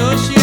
sure she